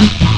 Thank you.